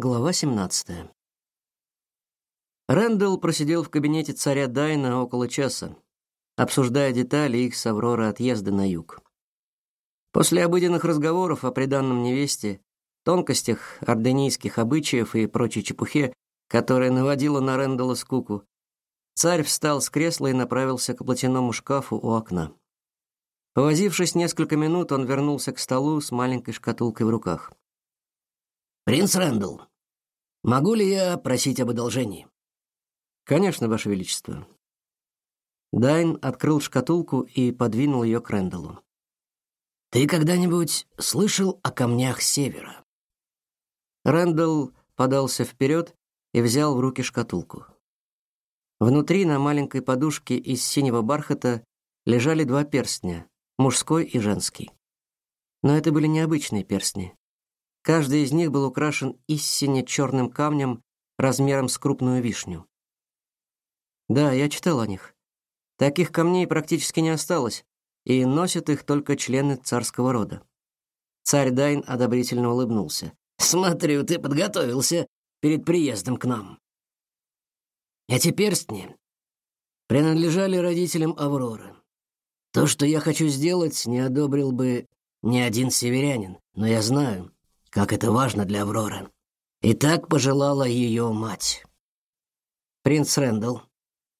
Глава 17. Рэндалл просидел в кабинете царя Дайна около часа, обсуждая детали их с Авророй отъезда на юг. После обыденных разговоров о приданном невесте, тонкостях орденийских обычаев и прочей чепухе, которая наводила на Рэндалла скуку, царь встал с кресла и направился к платяному шкафу у окна. Повозившись несколько минут, он вернулся к столу с маленькой шкатулкой в руках. Принц Рэндалл, могу ли я просить об одолжении? Конечно, ваше величество. Дайн открыл шкатулку и подвинул ее к Рэндаллу. Ты когда-нибудь слышал о камнях севера? Рэндалл подался вперед и взял в руки шкатулку. Внутри на маленькой подушке из синего бархата лежали два перстня, мужской и женский. Но это были необычные перстни. Каждый из них был украшен истинно черным камнем размером с крупную вишню. Да, я читал о них. Таких камней практически не осталось, и носят их только члены царского рода. Царь Дайн одобрительно улыбнулся. Смотрю, ты подготовился перед приездом к нам. Эти перстни принадлежали родителям Авроры. То, что я хочу сделать, не одобрил бы ни один северянин, но я знаю, как это важно для Авроры. И так пожелала ее мать. Принц Рэндалл,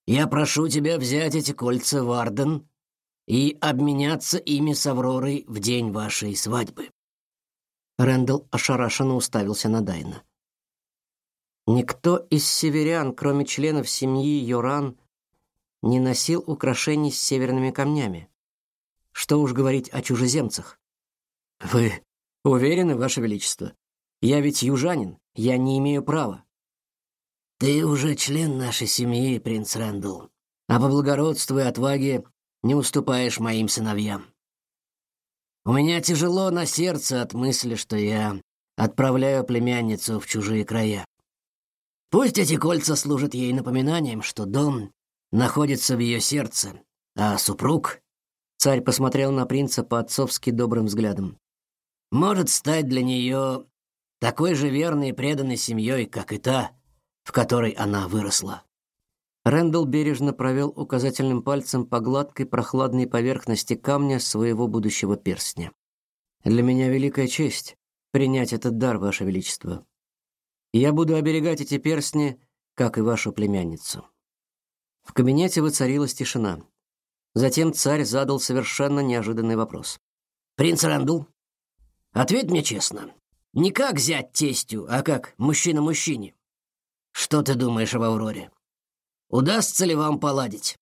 я прошу тебя взять эти кольца в Арден и обменяться ими с Авророй в день вашей свадьбы. Рэндалл ошарашенно уставился на Дайна. Никто из северян, кроме членов семьи Йоран, не носил украшений с северными камнями. Что уж говорить о чужеземцах. Вы Уверены, ваше величество? Я ведь южанин, я не имею права. Ты уже член нашей семьи, принц Рэндалл, а по благородству и отваге не уступаешь моим сыновьям. У меня тяжело на сердце от мысли, что я отправляю племянницу в чужие края. Пусть эти кольца служат ей напоминанием, что дом находится в ее сердце, а супруг Царь посмотрел на принца по-отцовски добрым взглядом может стать для нее такой же верной и преданной семьей, как и та, в которой она выросла. Рэндалл бережно провел указательным пальцем по гладкой прохладной поверхности камня своего будущего перстня. Для меня великая честь принять этот дар, ваше величество. Я буду оберегать эти перстни, как и вашу племянницу. В кабинете воцарилась тишина. Затем царь задал совершенно неожиданный вопрос. Принц Рэндалл, Ответь мне честно. Не как взять тестю, а как мужчина мужчине. Что ты думаешь об Авроре? Удастся ли вам поладить?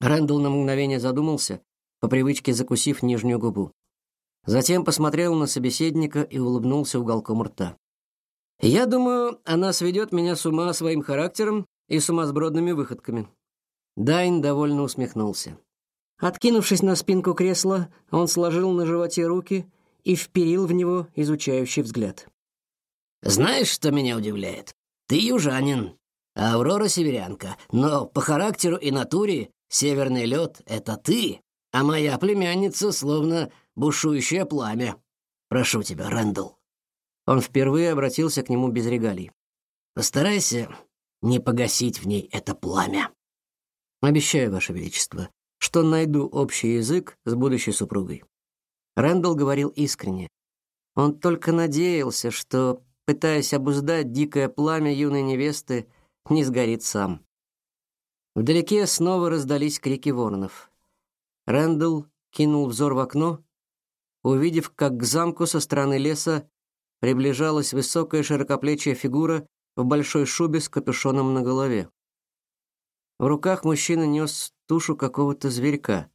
Рэндалл на мгновение задумался, по привычке закусив нижнюю губу. Затем посмотрел на собеседника и улыбнулся уголком рта. Я думаю, она сведет меня с ума своим характером и сумасбродными выходками. Дайн довольно усмехнулся. Откинувшись на спинку кресла, он сложил на животе руки и вперил в него изучающий взгляд. Знаешь, что меня удивляет? Ты южанин, а Аврора северянка, но по характеру и натуре северный лед — это ты, а моя племянница словно бушующее пламя. Прошу тебя, Рэндалл. Он впервые обратился к нему без регалий. Постарайся не погасить в ней это пламя. Обещаю, ваше величество, что найду общий язык с будущей супругой. Рэндалл говорил искренне. Он только надеялся, что, пытаясь обуздать дикое пламя юной невесты, не сгорит сам. Вдалеке снова раздались крики воронов. Рэндалл кинул взор в окно, увидев, как к замку со стороны леса приближалась высокая широкоплечья фигура в большой шубе с капюшоном на голове. В руках мужчина нес тушу какого-то зверька.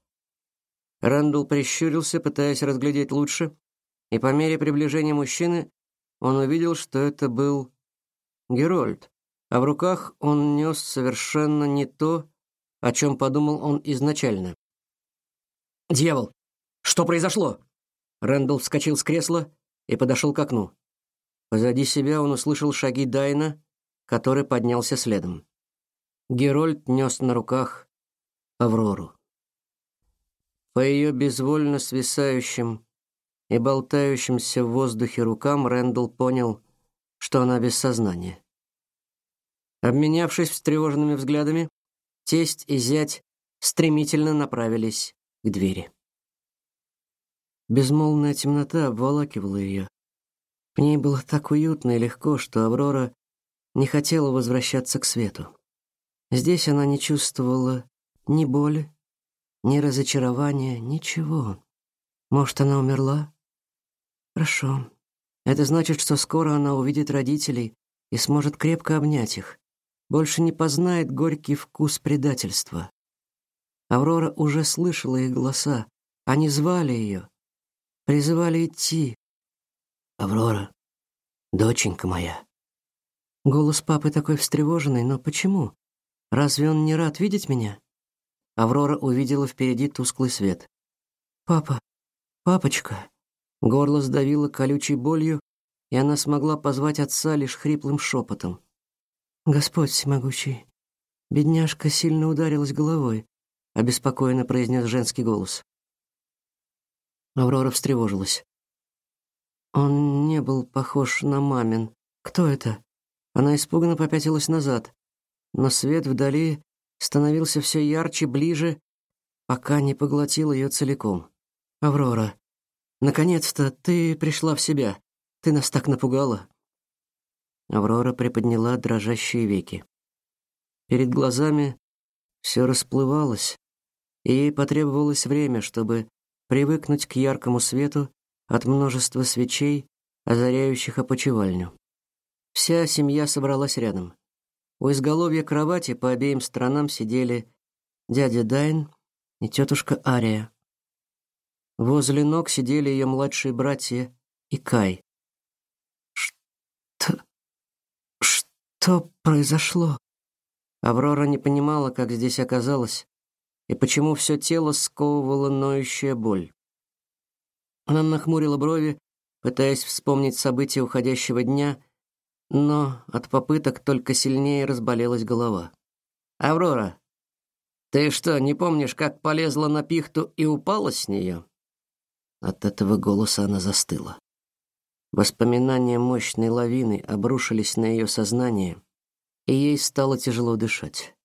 Рэндалл прищурился, пытаясь разглядеть лучше, и по мере приближения мужчины он увидел, что это был Герольд, а в руках он нес совершенно не то, о чем подумал он изначально. «Дьявол! Что произошло?» Рэндалл вскочил с кресла и подошел к окну. Позади себя он услышал шаги Дайна, который поднялся следом. Герольд нес на руках Аврору. По ее безвольно свисающим и болтающимся в воздухе рукам Рэндалл понял, что она без сознания. Обменявшись встревоженными взглядами, тесть и зять стремительно направились к двери. Безмолвная темнота обволакивала ее. В ней было так уютно и легко, что Аврора не хотела возвращаться к свету. Здесь она не чувствовала ни боли, ни разочарования, ничего. Может, она умерла? Хорошо. Это значит, что скоро она увидит родителей и сможет крепко обнять их. Больше не познает горький вкус предательства. Аврора уже слышала их голоса. Они звали ее, призывали идти. Аврора, доченька моя. Голос папы такой встревоженный, но почему? Разве он не рад видеть меня? Аврора увидела впереди тусклый свет. Папа, папочка. Горло сдавило колючей болью, и она смогла позвать отца лишь хриплым шепотом. Господь всемогущий. Бедняжка сильно ударилась головой обеспокоенно произнес женский голос. Аврора встревожилась. Он не был похож на мамин. Кто это? Она испуганно попятилась назад, но свет вдали становился все ярче, ближе, пока не поглотил ее целиком. Аврора, наконец-то ты пришла в себя. Ты нас так напугала. Аврора приподняла дрожащие веки. Перед глазами все расплывалось, и ей потребовалось время, чтобы привыкнуть к яркому свету от множества свечей, озаряющих опочивальню. Вся семья собралась рядом. У изголовья кровати по обеим сторонам сидели дядя Дайн и тетушка Ария. Возле ног сидели ее младшие братья и Кай. Что что произошло? Аврора не понимала, как здесь оказалась, и почему все тело сковывало ноющая боль. Она нахмурила брови, пытаясь вспомнить события уходящего дня, но от попыток только сильнее разболелась голова. Аврора, ты что, не помнишь, как полезла на пихту и упала с нее?» От этого голоса она застыла. Воспоминания мощной лавины обрушились на ее сознание, и ей стало тяжело дышать.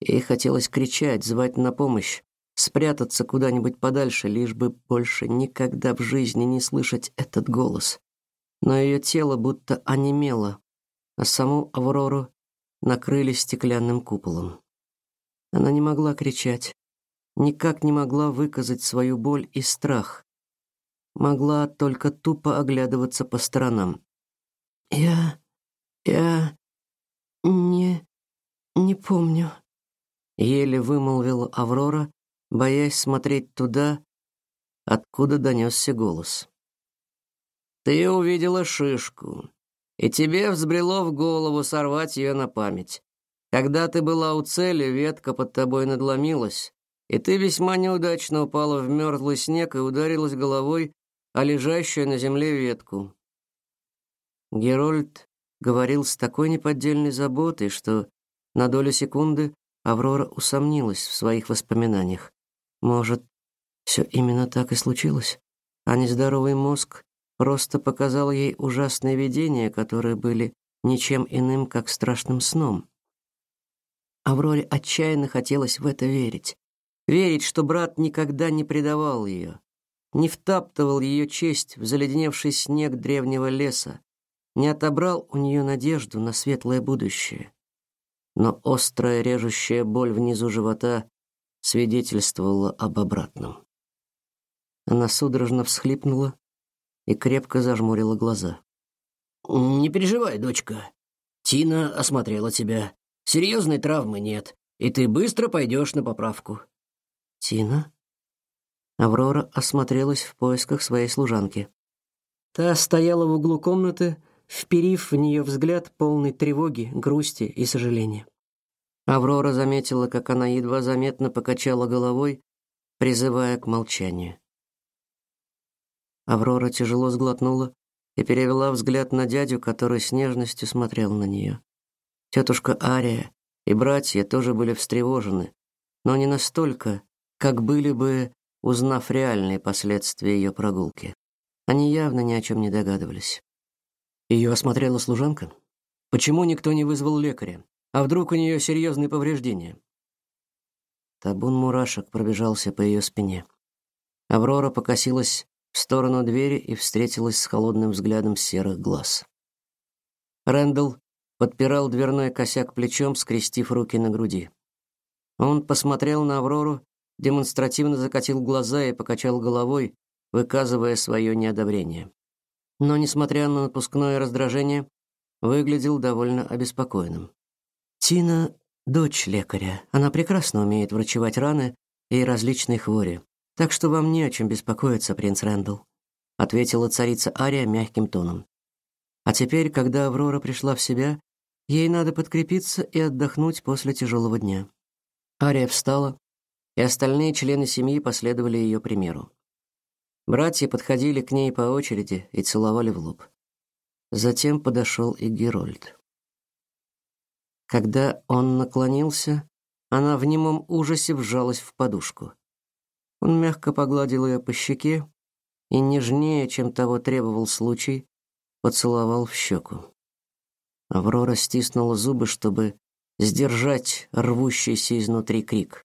Ей хотелось кричать, звать на помощь, спрятаться куда-нибудь подальше, лишь бы больше никогда в жизни не слышать этот голос. Но ее тело будто онемело, а саму Аврору накрыли стеклянным куполом. Она не могла кричать, никак не могла выказать свою боль и страх. Могла только тупо оглядываться по сторонам. «Я... я... «Не... не помню», — еле вымолвила Аврора, боясь смотреть туда, откуда донесся голос. «Ты увидела шишку, и тебе взбрело в голову сорвать ее на память. Когда ты была у цели, ветка под тобой надломилась, и ты весьма неудачно упала в мерзлый снег и ударилась головой о лежащую на земле ветку. Герольд говорил с такой неподдельной заботой, что на долю секунды Аврора усомнилась в своих воспоминаниях. Может, все именно так и случилось, а нездоровый мозг просто показал ей ужасные видения, которые были ничем иным, как страшным сном. Авроре отчаянно хотелось в это верить. Верить, что брат никогда не предавал ее, не втаптывал ее честь в заледеневший снег древнего леса, не отобрал у нее надежду на светлое будущее. Но острая режущая боль внизу живота свидетельствовала об обратном. Она судорожно всхлипнула и крепко зажмурила глаза. Не переживай, дочка. Тина осмотрела тебя. Серьезной травмы нет, и ты быстро пойдешь на поправку. Тина? Аврора осмотрелась в поисках своей служанки. Та стояла в углу комнаты, вперив в нее взгляд полный тревоги, грусти и сожаления. Аврора заметила, как она едва заметно покачала головой, призывая к молчанию. Аврора тяжело сглотнула и перевела взгляд на дядю, который с нежностью смотрел на нее. Тетушка Ария и братья тоже были встревожены, но не настолько, как были бы, узнав реальные последствия ее прогулки. Они явно ни о чем не догадывались. Ее осмотрела служанка? Почему никто не вызвал лекаря? А вдруг у нее серьезные повреждения? Табун мурашек пробежался по ее спине. Аврора покосилась в сторону двери и встретилась с холодным взглядом серых глаз. Рэндалл подпирал дверной косяк плечом, скрестив руки на груди. Он посмотрел на Аврору, демонстративно закатил глаза и покачал головой, выказывая свое неодобрение. Но несмотря на напускное раздражение, выглядел довольно обеспокоенным. Тина дочь лекаря. Она прекрасно умеет врачевать раны и различные хвори. Так что вам не о чем беспокоиться, принц Рэндалл, ответила царица Ария мягким тоном. А теперь, когда Аврора пришла в себя, ей надо подкрепиться и отдохнуть после тяжелого дня. Ария встала, и остальные члены семьи последовали ее примеру. Братья подходили к ней по очереди и целовали в лоб. Затем подошел и Герольд. Когда он наклонился, она в немом ужасе вжалась в подушку. Он мягко погладил ее по щеке и нежнее, чем того требовал случай, поцеловал в щеку. Аврора стиснула зубы, чтобы сдержать рвущийся изнутри крик.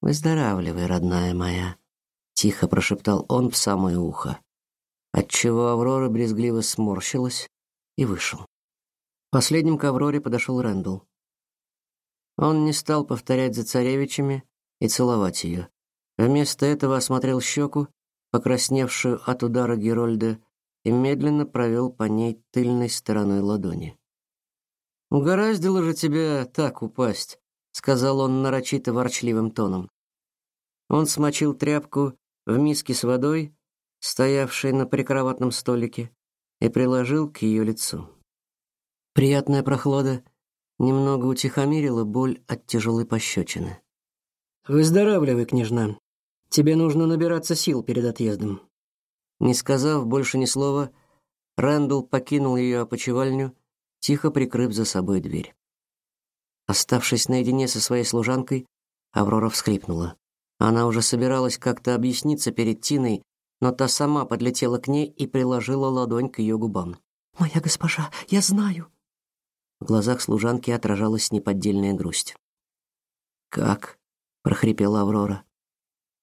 «Выздоравливай, родная моя», — тихо прошептал он в самое ухо, отчего Аврора брезгливо сморщилась и вышел. Последним к Авроре подошел Рэндалл. Он не стал повторять за царевичами и целовать ее. Вместо этого осмотрел щеку, покрасневшую от удара Герольда, и медленно провел по ней тыльной стороной ладони. «Угораздило же тебя так упасть», — сказал он нарочито ворчливым тоном. Он смочил тряпку в миске с водой, стоявшей на прикроватном столике, и приложил к ее лицу. Приятная прохлада немного утихомирила боль от тяжелой пощечины. «Выздоравливай, княжна. Тебе нужно набираться сил перед отъездом». Не сказав больше ни слова, Рэндалл покинул ее опочивальню, тихо прикрыв за собой дверь. Оставшись наедине со своей служанкой, Аврора всхлипнула. Она уже собиралась как-то объясниться перед Тиной, но та сама подлетела к ней и приложила ладонь к ее губам. «Моя госпожа, я знаю!» В глазах служанки отражалась неподдельная грусть. «Как?» — прохрипела Аврора.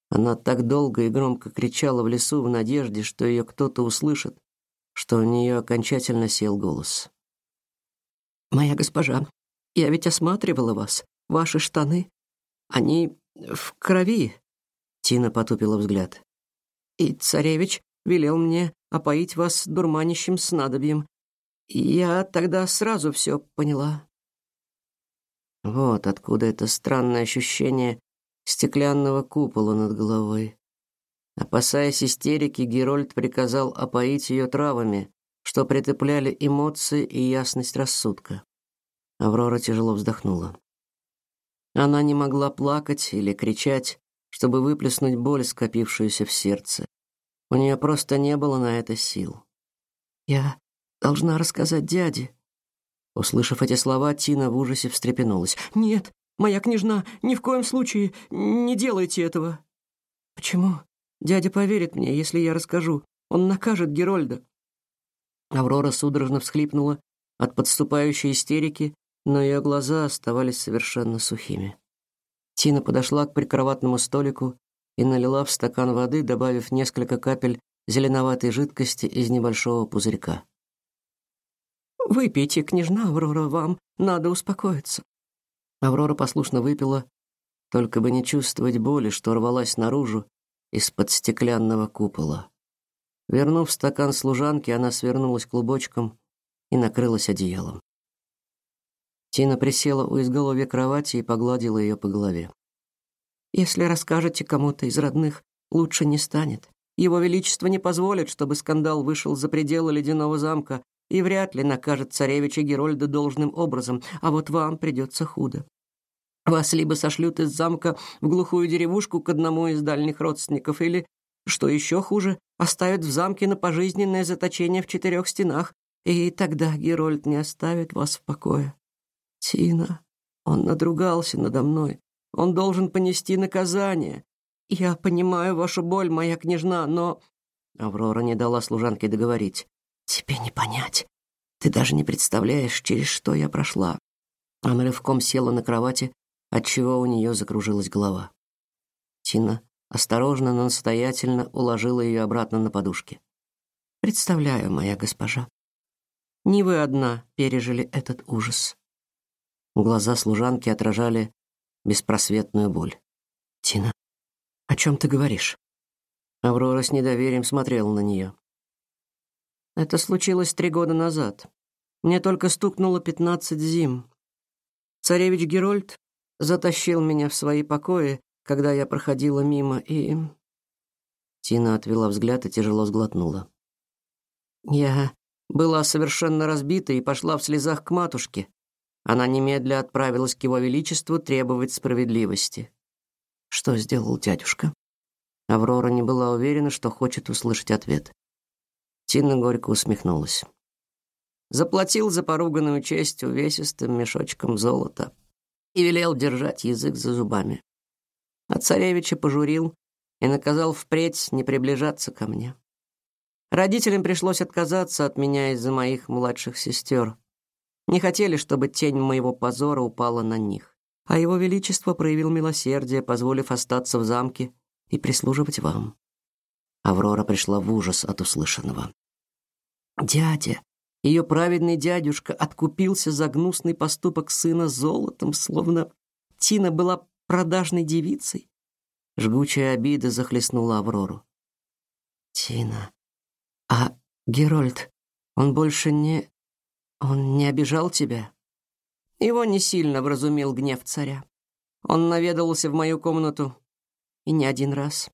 Она так долго и громко кричала в лесу в надежде, что ее кто-то услышит, что у нее окончательно сел голос. «Моя госпожа, я ведь осматривала вас. Ваши штаны, они в крови». Тина потупила взгляд. «И царевич велел мне опоить вас дурманящим снадобьем, я тогда сразу все поняла. Вот откуда это странное ощущение стеклянного купола над головой. Опасаясь истерики, Герольд приказал опоить ее травами, что притупляли эмоции и ясность рассудка. Аврора тяжело вздохнула. Она не могла плакать или кричать, чтобы выплеснуть боль, скопившуюся в сердце. У нее просто не было на это сил. Я Должна рассказать дяде. Услышав эти слова, Тина в ужасе встрепенулась. Нет, моя княжна, ни в коем случае не делайте этого. Почему? Дядя поверит мне, если я расскажу. Он накажет Герольда. Аврора судорожно всхлипнула от подступающей истерики, но ее глаза оставались совершенно сухими. Тина подошла к прикроватному столику и налила в стакан воды, добавив несколько капель зеленоватой жидкости из небольшого пузырька. Выпейте, княжна Аврора, вам надо успокоиться. Аврора послушно выпила, только бы не чувствовать боли, что рвалась наружу из-под стеклянного купола. Вернув стакан служанке, она свернулась клубочком и накрылась одеялом. Тина присела у изголовья кровати и погладила ее по голове. Если расскажете кому-то из родных, лучше не станет. Его величество не позволит, чтобы скандал вышел за пределы ледяного замка, и вряд ли накажет царевича Герольда должным образом, а вот вам придется худо. Вас либо сошлют из замка в глухую деревушку к одному из дальних родственников, или, что еще хуже, оставят в замке на пожизненное заточение в четырех стенах, и тогда Герольд не оставит вас в покое. Тина, он надругался надо мной. Он должен понести наказание. Я понимаю вашу боль, моя княжна, но Аврора не дала служанке договорить. Тебе не понять. Ты даже не представляешь, через что я прошла. Она рывком села на кровати, отчего у нее закружилась голова. Тина осторожно, но настоятельно уложила ее обратно на подушки. Представляю, моя госпожа. Не вы одна пережили этот ужас. Глаза служанки отражали беспросветную боль. Тина, о чем ты говоришь? Аврора с недоверием смотрела на нее. Это случилось три года назад. Мне только стукнуло пятнадцать зим. Царевич Герольд затащил меня в свои покои, когда я проходила мимо, и Тина отвела взгляд и тяжело сглотнула. Я была совершенно разбита и пошла в слезах к матушке. Она немедля отправилась к его величеству требовать справедливости. Что сделал дядюшка? Аврора не была уверена, что хочет услышать ответ. Тина горько усмехнулась. Заплатил за поруганную честь увесистым мешочком золота и велел держать язык за зубами. А царевича пожурил и наказал впредь не приближаться ко мне. Родителям пришлось отказаться от меня из-за моих младших сестер. Не хотели, чтобы тень моего позора упала на них. А его величество проявил милосердие, позволив остаться в замке и прислуживать вам. Аврора пришла в ужас от услышанного. Дядя, ее праведный дядюшка откупился за гнусный поступок сына золотом, словно Тина была продажной девицей. Жгучая обида захлестнула Аврору. Тина, а Герольд, он больше не он не обижал тебя? Его не сильно вразумил гнев царя. Он наведывался в мою комнату и не один раз.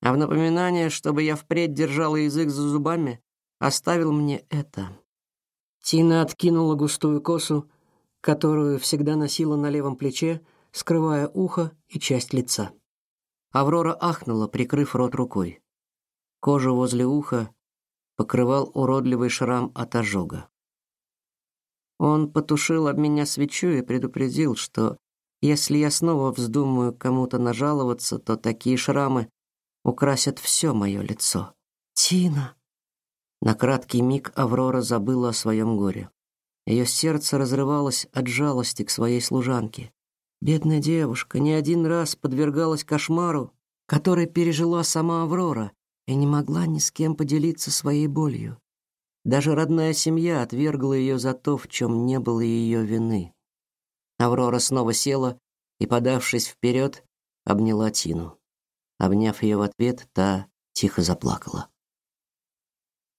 А в напоминание, чтобы я впредь держала язык за зубами, оставил мне это. Тина откинула густую косу, которую всегда носила на левом плече, скрывая ухо и часть лица. Аврора ахнула, прикрыв рот рукой. Кожу возле уха покрывал уродливый шрам от ожога. Он потушил об меня свечу и предупредил, что если я снова вздумаю кому-то нажаловаться, то такие шрамы украсят все мое лицо. Тина. На краткий миг Аврора забыла о своем горе. Ее сердце разрывалось от жалости к своей служанке. Бедная девушка не один раз подвергалась кошмару, который пережила сама Аврора, и не могла ни с кем поделиться своей болью. Даже родная семья отвергла ее за то, в чем не было ее вины. Аврора снова села и, подавшись вперед, обняла Тину. Обняв ее в ответ, та тихо заплакала.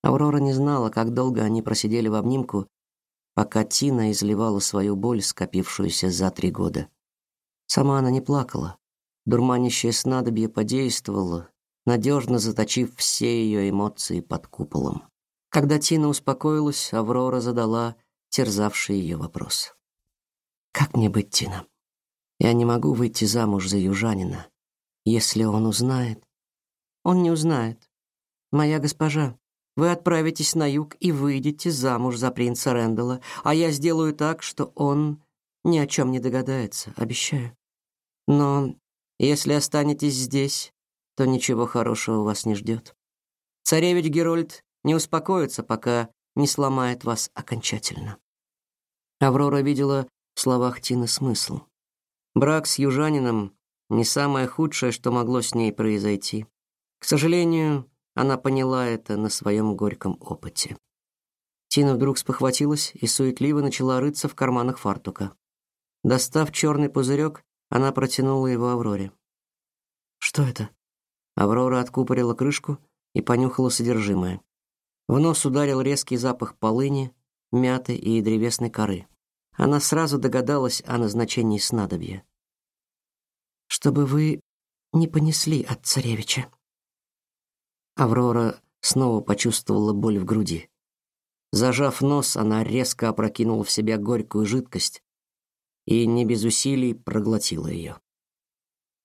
Аврора не знала, как долго они просидели в обнимку, пока Тина изливала свою боль, скопившуюся за три года. Сама она не плакала. Дурманящее снадобье подействовало, надежно заточив все ее эмоции под куполом. Когда Тина успокоилась, Аврора задала терзавший ее вопрос. Как мне быть, Тина? Я не могу выйти замуж за южанина. Если он узнает, он не узнает. Моя госпожа, вы отправитесь на юг и выйдете замуж за принца Рендела, а я сделаю так, что он ни о чем не догадается, обещаю. Но если останетесь здесь, то ничего хорошего вас не ждет. Царевич Герольд не успокоится, пока не сломает вас окончательно. Аврора видела в словах Тины смысл. Брак с южанином не самое худшее, что могло с ней произойти. К сожалению, она поняла это на своем горьком опыте. Тина вдруг спохватилась и суетливо начала рыться в карманах фартука. Достав черный пузырек, она протянула его Авроре. Что это? Аврора откупорила крышку и понюхала содержимое. В нос ударил резкий запах полыни, мяты и древесной коры. Она сразу догадалась о назначении снадобья. Чтобы вы не понесли от царевича. Аврора снова почувствовала боль в груди. Зажав нос, она резко опрокинула в себя горькую жидкость и не без усилий проглотила ее.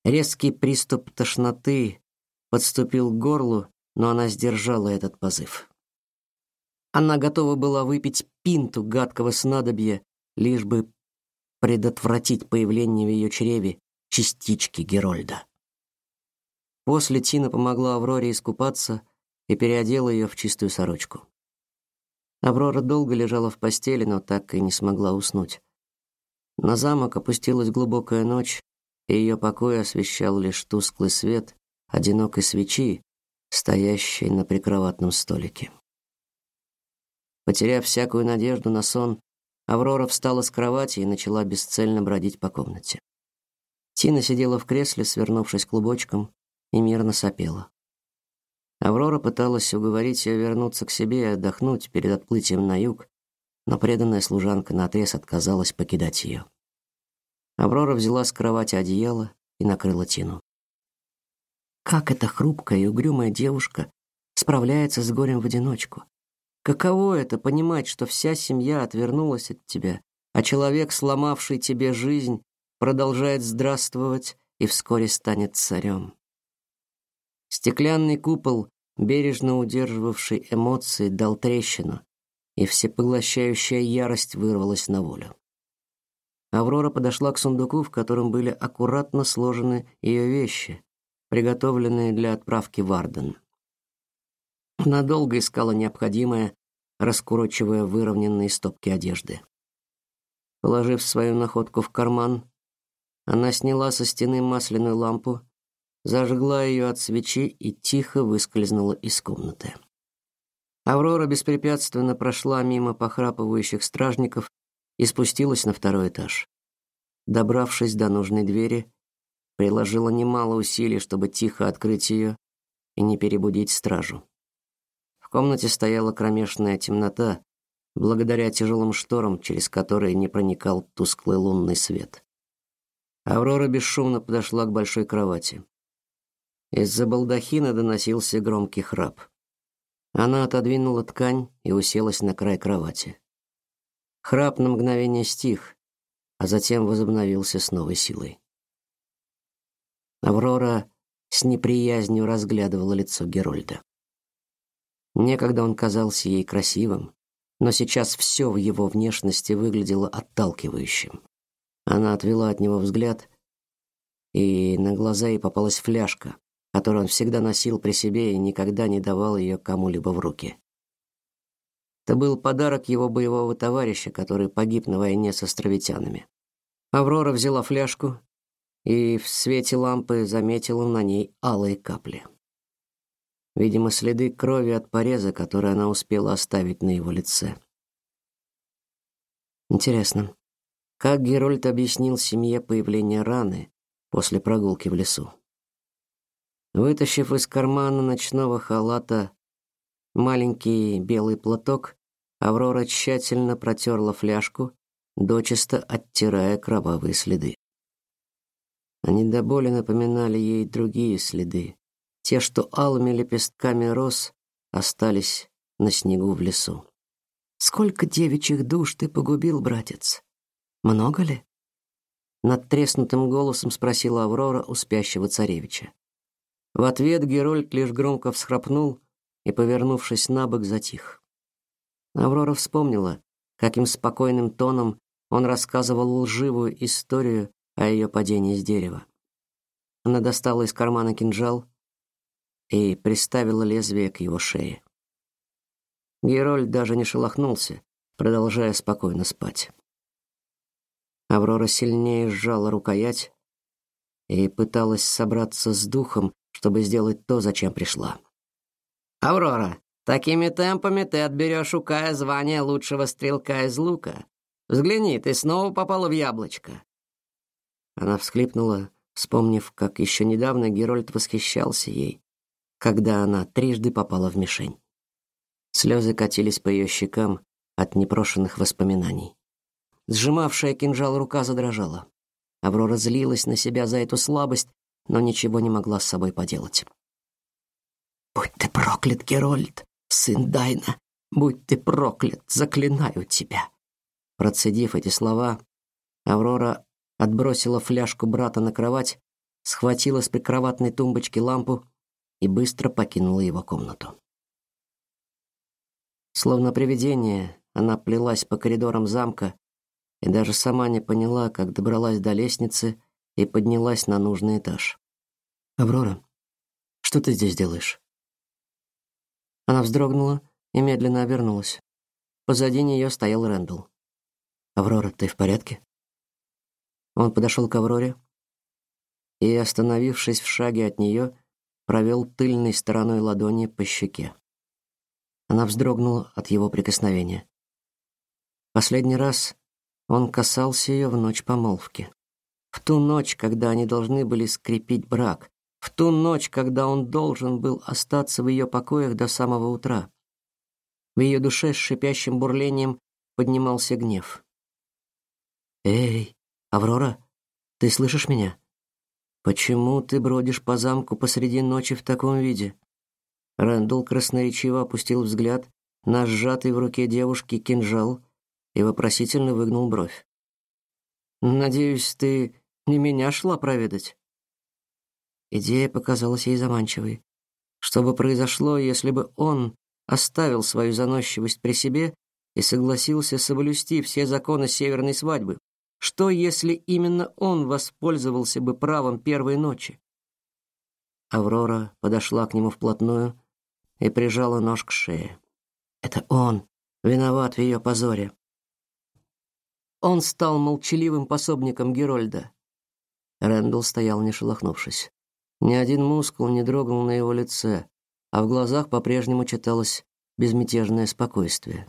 Резкий приступ тошноты подступил к горлу, но она сдержала этот позыв. Она готова была выпить пинту гадкого снадобья, лишь бы предотвратить появление в ее чреве частички Герольда. После Тина помогла Авроре искупаться и переодела ее в чистую сорочку. Аврора долго лежала в постели, но так и не смогла уснуть. На замок опустилась глубокая ночь, и ее покой освещал лишь тусклый свет одинокой свечи, стоящей на прикроватном столике. Потеряв всякую надежду на сон, Аврора встала с кровати и начала бесцельно бродить по комнате. Тина сидела в кресле, свернувшись клубочком, и мирно сопела. Аврора пыталась уговорить ее вернуться к себе и отдохнуть перед отплытием на юг, но преданная служанка наотрез отказалась покидать ее. Аврора взяла с кровати одеяло и накрыла Тину. Как эта хрупкая и угрюмая девушка справляется с горем в одиночку? Каково это понимать, что вся семья отвернулась от тебя, а человек, сломавший тебе жизнь, продолжает здравствовать и вскоре станет царем? Стеклянный купол, бережно удерживавший эмоции, дал трещину, и всепоглощающая ярость вырвалась на волю. Аврора подошла к сундуку, в котором были аккуратно сложены ее вещи, приготовленные для отправки в Арден. Она долго искала необходимое, раскурочивая выровненные стопки одежды. Положив свою находку в карман, она сняла со стены масляную лампу, зажгла ее от свечи и тихо выскользнула из комнаты. Аврора беспрепятственно прошла мимо похрапывающих стражников и спустилась на второй этаж. Добравшись до нужной двери, приложила немало усилий, чтобы тихо открыть ее и не перебудить стражу. В комнате стояла кромешная темнота, благодаря тяжелым шторам, через которые не проникал тусклый лунный свет. Аврора бесшумно подошла к большой кровати. Из-за балдахина доносился громкий храп. Она отодвинула ткань и уселась на край кровати. Храп на мгновение стих, а затем возобновился с новой силой. Аврора с неприязнью разглядывала лицо Герольда. Некогда он казался ей красивым, но сейчас все в его внешности выглядело отталкивающим. Она отвела от него взгляд, и на глаза ей попалась фляжка, которую он всегда носил при себе и никогда не давал ее кому-либо в руки. Это был подарок его боевого товарища, который погиб на войне с островитянами. Аврора взяла фляжку и в свете лампы заметила на ней алые капли. Видимо, следы крови от пореза, который она успела оставить на его лице. Интересно, как Герольд объяснил семье появление раны после прогулки в лесу? Вытащив из кармана ночного халата маленький белый платок, Аврора тщательно протерла фляжку, дочисто оттирая кровавые следы. Они до боли напоминали ей другие следы, те, что алыми лепестками роз остались на снегу в лесу. Сколько девичьих душ ты погубил, братец? Много ли? Над треснутым голосом спросила Аврора у спящего царевича. В ответ Герольд лишь громко всхрапнул и, повернувшись на бок, затих. Аврора вспомнила, каким спокойным тоном он рассказывал лживую историю о ее падении с дерева. Она достала из кармана кинжал и приставила лезвие к его шее. Герольд даже не шелохнулся, продолжая спокойно спать. Аврора сильнее сжала рукоять и пыталась собраться с духом, чтобы сделать то, зачем пришла. «Аврора, такими темпами ты отберешь у Кая звание лучшего стрелка из лука. Взгляни, ты снова попала в яблочко». Она всхлипнула, вспомнив, как еще недавно Герольд восхищался ей, когда она трижды попала в мишень. Слезы катились по ее щекам от непрошенных воспоминаний. Сжимавшая кинжал рука задрожала. Аврора злилась на себя за эту слабость, но ничего не могла с собой поделать. «Будь ты проклят, Герольд, сын Дайна! Будь ты проклят, заклинаю тебя!» Процедив эти слова, Аврора отбросила фляжку брата на кровать, схватила с прикроватной тумбочки лампу и быстро покинула его комнату. Словно привидение, она плелась по коридорам замка и даже сама не поняла, как добралась до лестницы и поднялась на нужный этаж. «Аврора, что ты здесь делаешь?» Она вздрогнула и медленно обернулась. позади нее стоял Рэндалл. Аврора, ты в порядке? Он подошел к Авроре и, остановившись в шаге от нее, провел тыльной стороной ладони по щеке. Она вздрогнула от его прикосновения. Последний раз он касался ее в ночь помолвки. В ту ночь, когда они должны были скрепить брак, в ту ночь, когда он должен был остаться в ее покоях до самого утра. В ее душе с шипящим бурлением поднимался гнев. Эй, Аврора, ты слышишь меня? Почему ты бродишь по замку посреди ночи в таком виде? Рэндалл красноречиво опустил взгляд на сжатый в руке девушки кинжал и вопросительно выгнул бровь. Надеюсь, ты не меня шла проведать. Идея показалась ей заманчивой. Что бы произошло, если бы он оставил свою заносчивость при себе и согласился соблюсти все законы северной свадьбы? Что, если именно он воспользовался бы правом первой ночи? Аврора подошла к нему вплотную и прижала нож к шее. Это он виноват в ее позоре. Он стал молчаливым пособником Герольда. Рэндалл стоял не шелохнувшись. Ни один мускул не дрогнул на его лице, а в глазах по-прежнему читалось безмятежное спокойствие.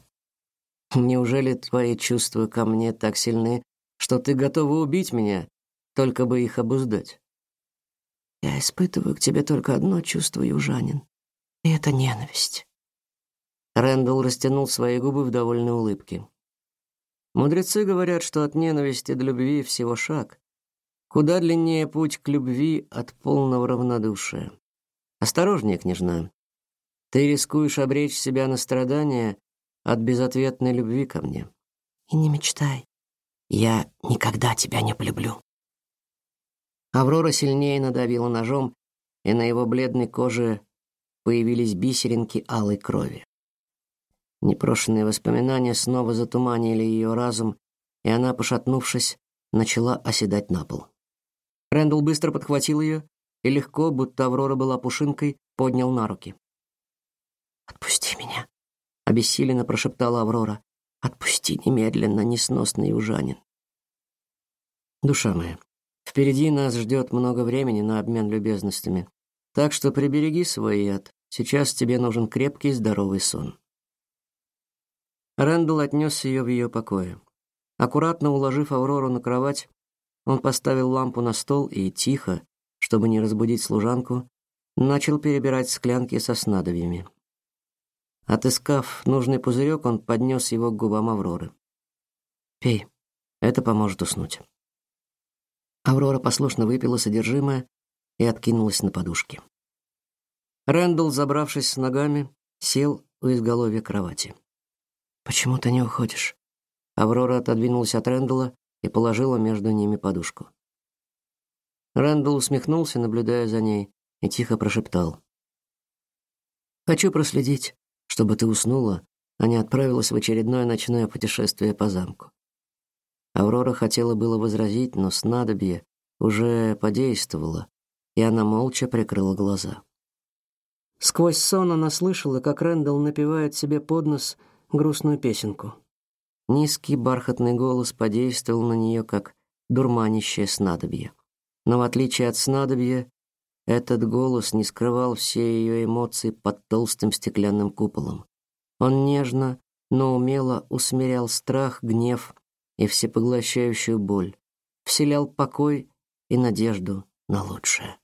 Неужели твои чувства ко мне так сильны, что ты готова убить меня, только бы их обуздать. Я испытываю к тебе только одно чувство, южанин, и это ненависть. Рэндалл растянул свои губы в довольной улыбке. Мудрецы говорят, что от ненависти до любви всего шаг. Куда длиннее путь к любви от полного равнодушия. Осторожнее, княжна. Ты рискуешь обречь себя на страдания от безответной любви ко мне. И не мечтай. Я никогда тебя не полюблю. Аврора сильнее надавила ножом, и на его бледной коже появились бисеринки алой крови. Непрошенные воспоминания снова затуманили ее разум, и она, пошатнувшись, начала оседать на пол. Рэндалл быстро подхватил ее и легко, будто Аврора была пушинкой, поднял на руки. «Отпусти меня», — обессиленно прошептала Аврора. Отпусти немедленно, несносный южанин. Душа моя, впереди нас ждет много времени на обмен любезностями, так что прибереги свой яд. Сейчас тебе нужен крепкий здоровый сон. Рэндалл отнес ее в ее покое. Аккуратно уложив Аврору на кровать, он поставил лампу на стол и тихо, чтобы не разбудить служанку, начал перебирать склянки со снадобьями. Отыскав нужный пузырек, он поднес его к губам Авроры. «Пей, это поможет уснуть». Аврора послушно выпила содержимое и откинулась на подушке. Рэндалл, забравшись с ногами, сел у изголовья кровати. «Почему ты не уходишь?» Аврора отодвинулась от Рэндалла и положила между ними подушку. Рэндалл усмехнулся, наблюдая за ней, и тихо прошептал. «Хочу проследить, чтобы ты уснула, а не отправилась в очередное ночное путешествие по замку. Аврора хотела было возразить, но снадобье уже подействовало, и она молча прикрыла глаза. Сквозь сон она слышала, как Рэндалл напевает себе под нос грустную песенку. Низкий бархатный голос подействовал на нее как дурманящее снадобье. Но в отличие от снадобья, этот голос не скрывал все ее эмоции под толстым стеклянным куполом. Он нежно, но умело усмирял страх, гнев и всепоглощающую боль, вселял покой и надежду на лучшее.